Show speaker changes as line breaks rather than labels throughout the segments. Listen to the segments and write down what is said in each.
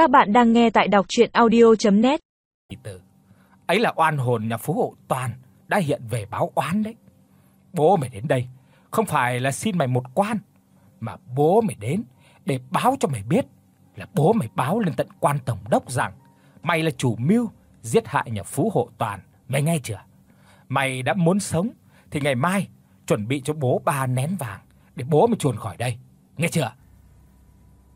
Các bạn đang nghe tại đọc audio net
tử. Ấy là oan hồn nhà phú hộ toàn đã hiện về báo oán đấy. Bố mày đến đây không phải là xin mày một quan, mà bố mày đến để báo cho mày biết là bố mày báo lên tận quan tổng đốc rằng mày là chủ mưu giết hại nhà phú hộ toàn, mày nghe chưa? Mày đã muốn sống thì ngày mai chuẩn bị cho bố ba nén vàng để bố mày chuồn khỏi đây, nghe chưa?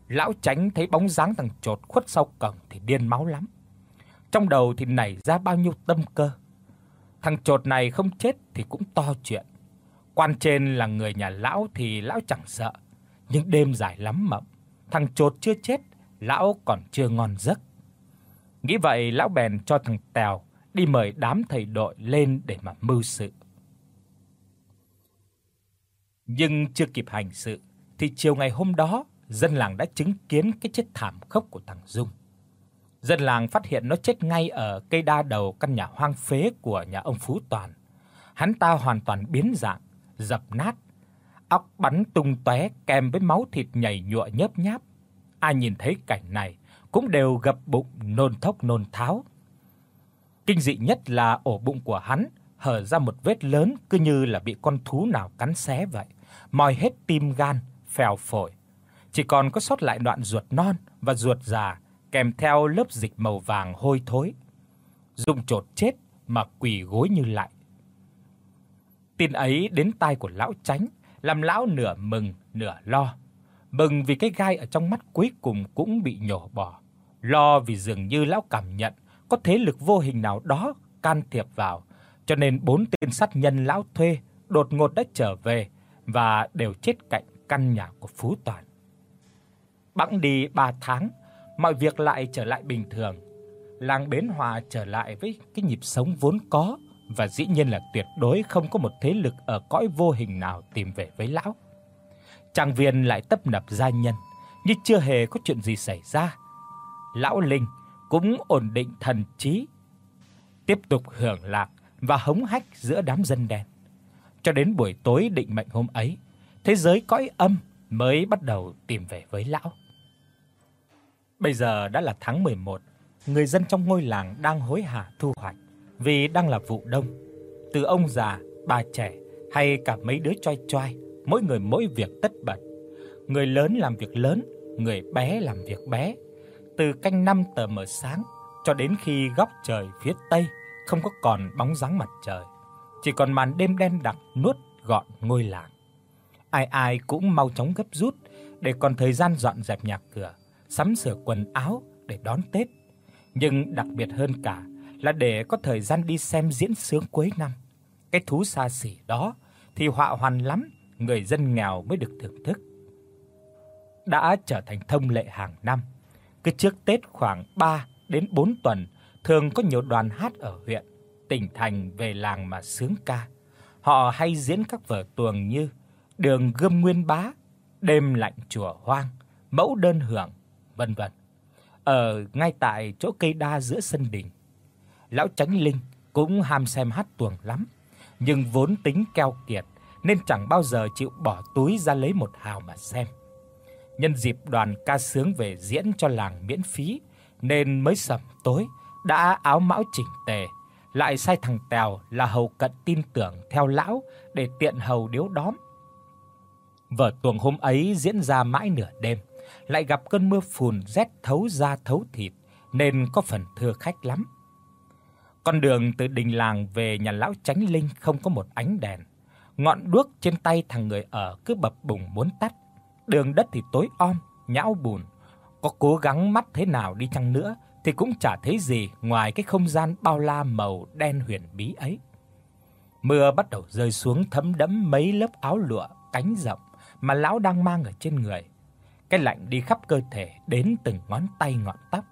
Lão Tránh thấy bóng dáng thằng chột khuất sau cổng thì điên máu lắm. Trong đầu thì nảy ra bao nhiêu tâm cơ. Thằng chột này không chết thì cũng to chuyện. Quan trên là người nhà lão thì lão chẳng sợ, nhưng đêm dài lắm mộng, thằng chột chưa chết, lão còn chưa ngon giấc. Nghĩ vậy lão bèn cho thằng Tèo đi mời đám thầy đội lên để mà mưu sự. Nhưng chưa kịp hành sự thì chiều ngày hôm đó, dân làng đã chứng kiến cái chết thảm khốc của thằng Dung. Dân làng phát hiện nó chết ngay ở cây đa đầu căn nhà hoang phế của nhà ông Phú Toàn. Hắn ta hoàn toàn biến dạng, dập nát, óc bắn tung tóe kèm với máu thịt nhầy nhụa nhớp nháp. Ai nhìn thấy cảnh này cũng đều gập bụng nôn thốc nôn tháo. Kinh dị nhất là ổ bụng của hắn hở ra một vết lớn cứ như là bị con thú nào cắn xé vậy, moi hết tim gan, phèo phổi. Chỉ còn có sót lại đoạn ruột non và ruột già kèm theo lớp dịch màu vàng hôi thối. Dung chột chết mà quỳ gối như lại. Tin ấy đến tai của lão Tránh, làm lão nửa mừng nửa lo. Mừng vì cái gai ở trong mắt cuối cùng cũng bị nhổ bỏ, lo vì dường như lão cảm nhận có thế lực vô hình nào đó can thiệp vào, cho nên bốn tên sát nhân lão thuê đột ngột đã trở về và đều chết cạnh căn nhà của Phú Toàn. Bẵng đi 3 tháng, mọi việc lại trở lại bình thường. Làng Bến Hòa trở lại với cái nhịp sống vốn có và dĩ nhiên là tuyệt đối không có một thế lực ở cõi vô hình nào tìm về với lão. Trang viên lại tấp nập gia nhân, như chưa hề có chuyện gì xảy ra. Lão Linh cũng ổn định thần trí, tiếp tục hưởng lạc và hống hách giữa đám dân đen. Cho đến buổi tối định mệnh hôm ấy, thế giới cõi âm mới bắt đầu tìm về với lão. Bây giờ đã là tháng 11, người dân trong ngôi làng đang hối hả thu hoạch vì đang là vụ đông. Từ ông già, bà trẻ hay cả mấy đứa choi choi mỗi người mỗi việc tất bật. Người lớn làm việc lớn, người bé làm việc bé. Từ canh năm tờ mờ sáng cho đến khi góc trời phía tây không có còn bóng dáng mặt trời, chỉ còn màn đêm đen đặc nuốt gọn ngôi làng. Ai ai cũng mau chóng gấp rút để còn thời gian dọn dẹp nhà cửa sắm sửa quần áo để đón Tết, nhưng đặc biệt hơn cả là để có thời gian đi xem diễn sướng cuối năm. Cái thú xa xỉ đó thì họa hoàn lắm, người dân nghèo mới được thưởng thức. Đã trở thành thông lệ hàng năm, cứ trước Tết khoảng 3 đến 4 tuần thường có nhiều đoàn hát ở huyện, tỉnh thành về làng mà sướng ca. Họ hay diễn các vở tuồng như Đường Gươm Nguyên Bá, Đêm lạnh chùa hoang, Mẫu đơn hưởng, vân vân. Ở ngay tại chỗ cây đa giữa sân đình, lão Chánh Linh cũng ham xem hát tuồng lắm, nhưng vốn tính keo kiệt nên chẳng bao giờ chịu bỏ túi ra lấy một hào mà xem. Nhân dịp đoàn ca sướng về diễn cho làng miễn phí nên mới sẩm tối đã áo mão chỉnh tề, lại sai thằng Tèo là hầu cận tin tưởng theo lão để tiện hầu điếu đóm. Vở tuồng hôm ấy diễn ra mãi nửa đêm lại gặp cơn mưa phùn rét thấu da thấu thịt nên có phần thưa khách lắm. Con đường từ đình làng về nhà lão Chánh Linh không có một ánh đèn. Ngọn đuốc trên tay thằng người ở cứ bập bùng muốn tắt. Đường đất thì tối om, nhão bùn. Có cố gắng mắt thế nào đi chăng nữa thì cũng chả thấy gì ngoài cái không gian bao la màu đen huyền bí ấy. Mưa bắt đầu rơi xuống thấm đẫm mấy lớp áo lụa cánh rộng mà lão đang mang ở trên người. Cái lạnh đi khắp cơ thể đến từng ngón tay ngọn tóc.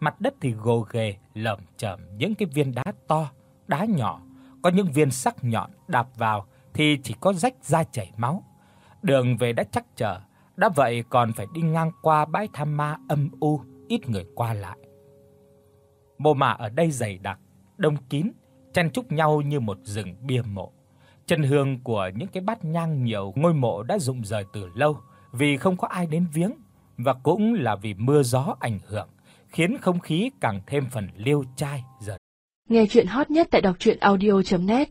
Mặt đất thì gồ ghề lởm chởm những cái viên đá to, đá nhỏ, có những viên sắc nhọn đạp vào thì chỉ có rách da chảy máu. Đường về đã chắc trở, đã vậy còn phải đi ngang qua bãi tham ma âm u, ít người qua lại. Mộ mả ở đây dày đặc, đông kín, chen chúc nhau như một rừng bia mộ. Chân hương của những cái bát nhang nhiều ngôi mộ đã rụng rời từ lâu, vì không có ai đến viếng và cũng là vì mưa gió ảnh hưởng, khiến không khí càng thêm phần liêu trai dần.
Nghe truyện hot nhất tại doctruyenaudio.net